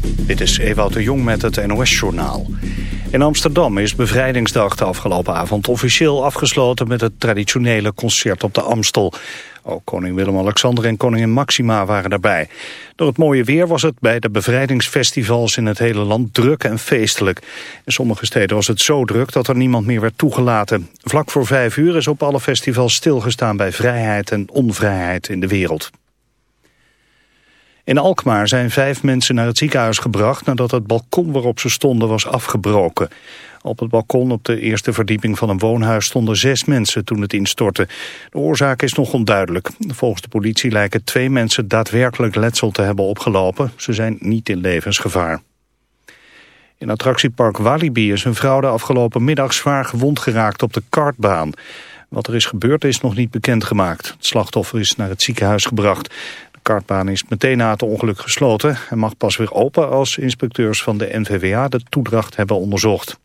Dit is Ewout de Jong met het NOS-journaal. In Amsterdam is Bevrijdingsdag de afgelopen avond officieel afgesloten... met het traditionele concert op de Amstel. Ook koning Willem-Alexander en koningin Maxima waren daarbij. Door het mooie weer was het bij de bevrijdingsfestivals in het hele land druk en feestelijk. In sommige steden was het zo druk dat er niemand meer werd toegelaten. Vlak voor vijf uur is op alle festivals stilgestaan bij vrijheid en onvrijheid in de wereld. In Alkmaar zijn vijf mensen naar het ziekenhuis gebracht nadat het balkon waarop ze stonden was afgebroken. Op het balkon op de eerste verdieping van een woonhuis stonden zes mensen toen het instortte. De oorzaak is nog onduidelijk. Volgens de politie lijken twee mensen daadwerkelijk letsel te hebben opgelopen. Ze zijn niet in levensgevaar. In attractiepark Walibi is een vrouw de afgelopen middag zwaar gewond geraakt op de kartbaan. Wat er is gebeurd is nog niet bekendgemaakt. Het slachtoffer is naar het ziekenhuis gebracht kartbaan is meteen na het ongeluk gesloten en mag pas weer open als inspecteurs van de NVWA de toedracht hebben onderzocht.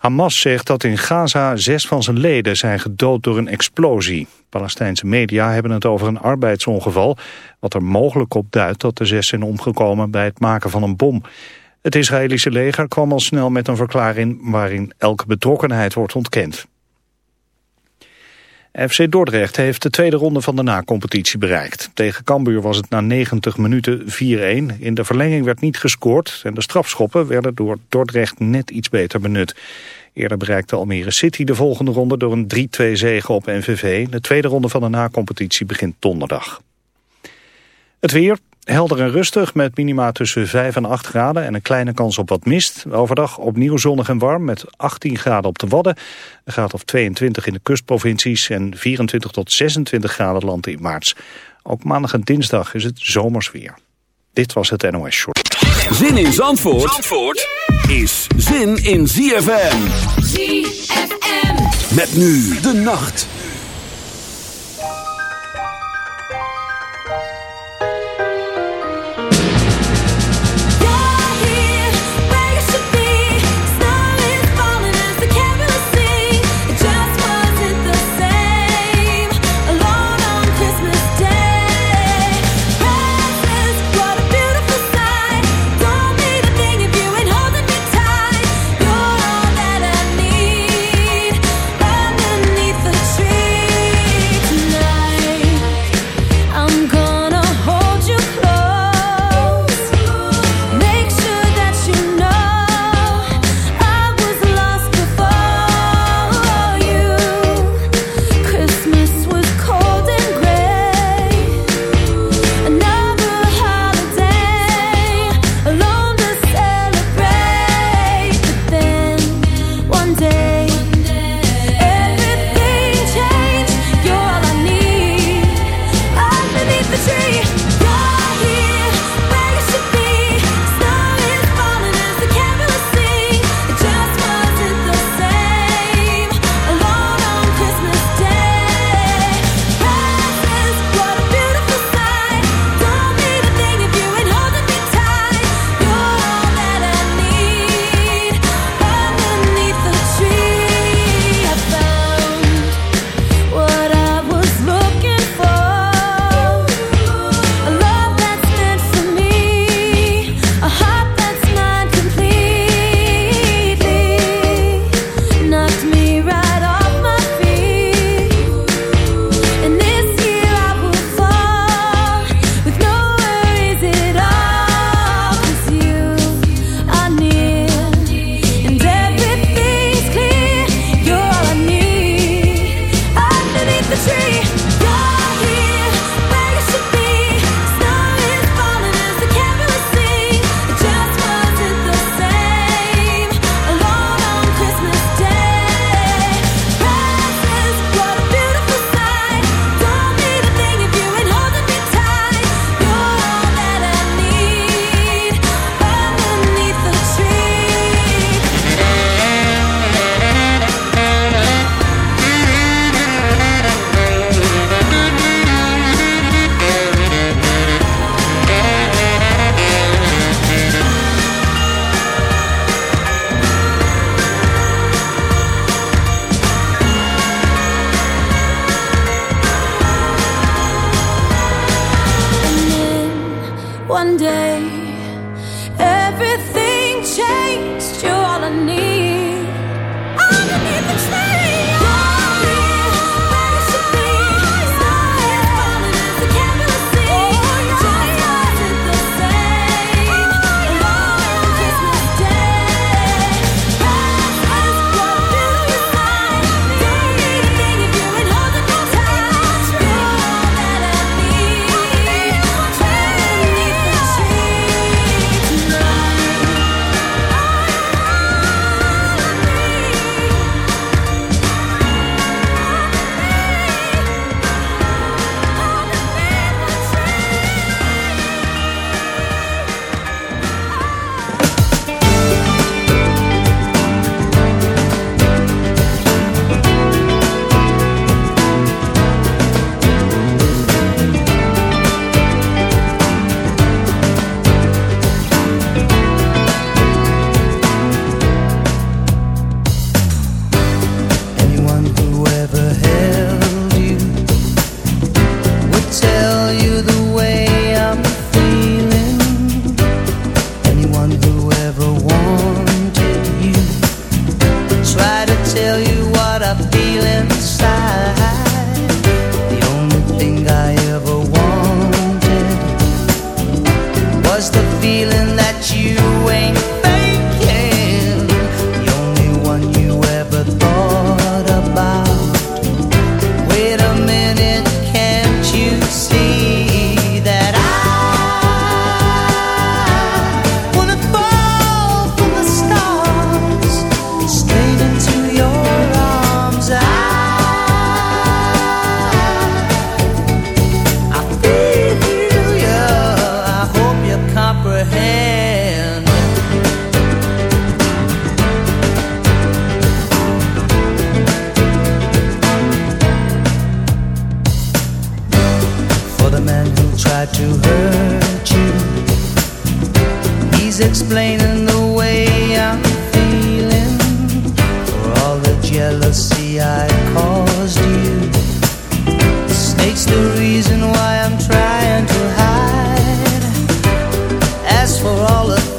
Hamas zegt dat in Gaza zes van zijn leden zijn gedood door een explosie. Palestijnse media hebben het over een arbeidsongeval... wat er mogelijk op duidt dat de zes zijn omgekomen bij het maken van een bom. Het Israëlische leger kwam al snel met een verklaring... waarin elke betrokkenheid wordt ontkend. FC Dordrecht heeft de tweede ronde van de na-competitie bereikt. Tegen Cambuur was het na 90 minuten 4-1. In de verlenging werd niet gescoord en de strafschoppen werden door Dordrecht net iets beter benut. Eerder bereikte Almere City de volgende ronde door een 3-2 zege op NVV. De tweede ronde van de na-competitie begint donderdag. Het weer, Helder en rustig met minima tussen 5 en 8 graden en een kleine kans op wat mist. Overdag opnieuw zonnig en warm met 18 graden op de Wadden. Een graad of 22 in de kustprovincies en 24 tot 26 graden land in maart. Ook maandag en dinsdag is het zomers weer. Dit was het NOS Short. Zin in Zandvoort, Zandvoort is zin in ZFM. ZFM. Met nu de nacht.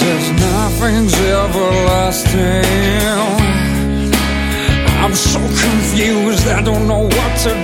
says nothing's everlasting. I'm so confused, I don't know what to do.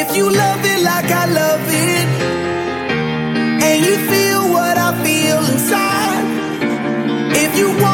If you love it like I love it, and you feel what I feel inside, if you want.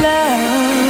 love.